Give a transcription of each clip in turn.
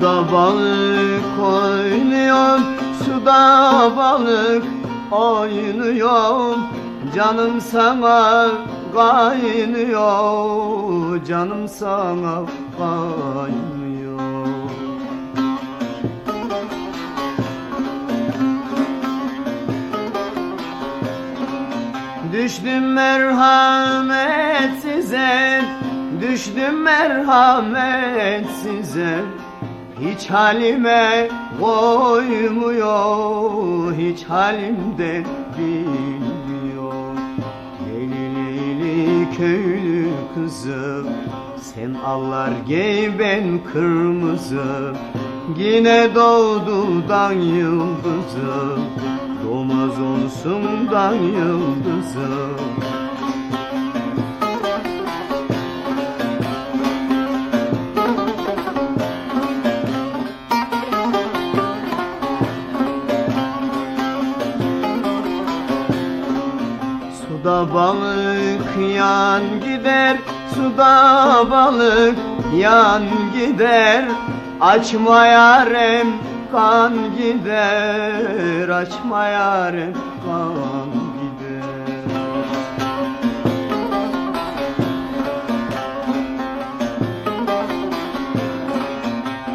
Suda balık oynuyor, suda balık oynuyor Canım sana kaynıyor, canım sana kaynıyor. Düştüm merhamet size Düştüm merhamet size hiç halime koymuyor Hiç halimden bilmiyor. Leyli köylü kızım Sen allar giy ben kırmızı. Yine doğdudan yıldızım Doğmaz olsundan yıldızım Suda balık yan gider Suda balık yan gider. Açma yarem kan gider Açma yarem kan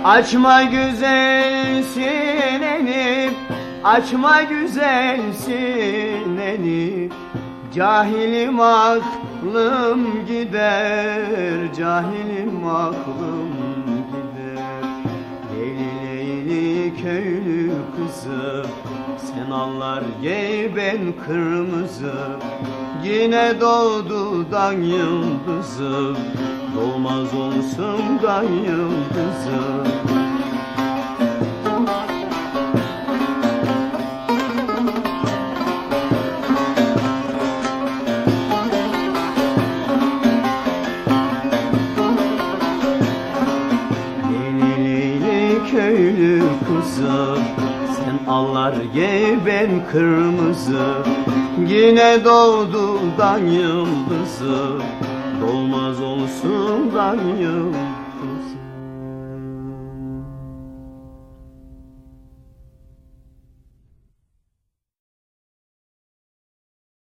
Açma güzel sineni Açma güzel sineni Cahilim aklım gider Cahilim aklım gider. Leyli leyli köylü kızı Sen allar giy ben kırmızı. Yine doğdudan yıldızım Doğmaz olsundan yıldızım köylü kızı Sen allar giy ben kırmızı. Yine doğdudan yıldızı. Dolmaz olsundan yıldızı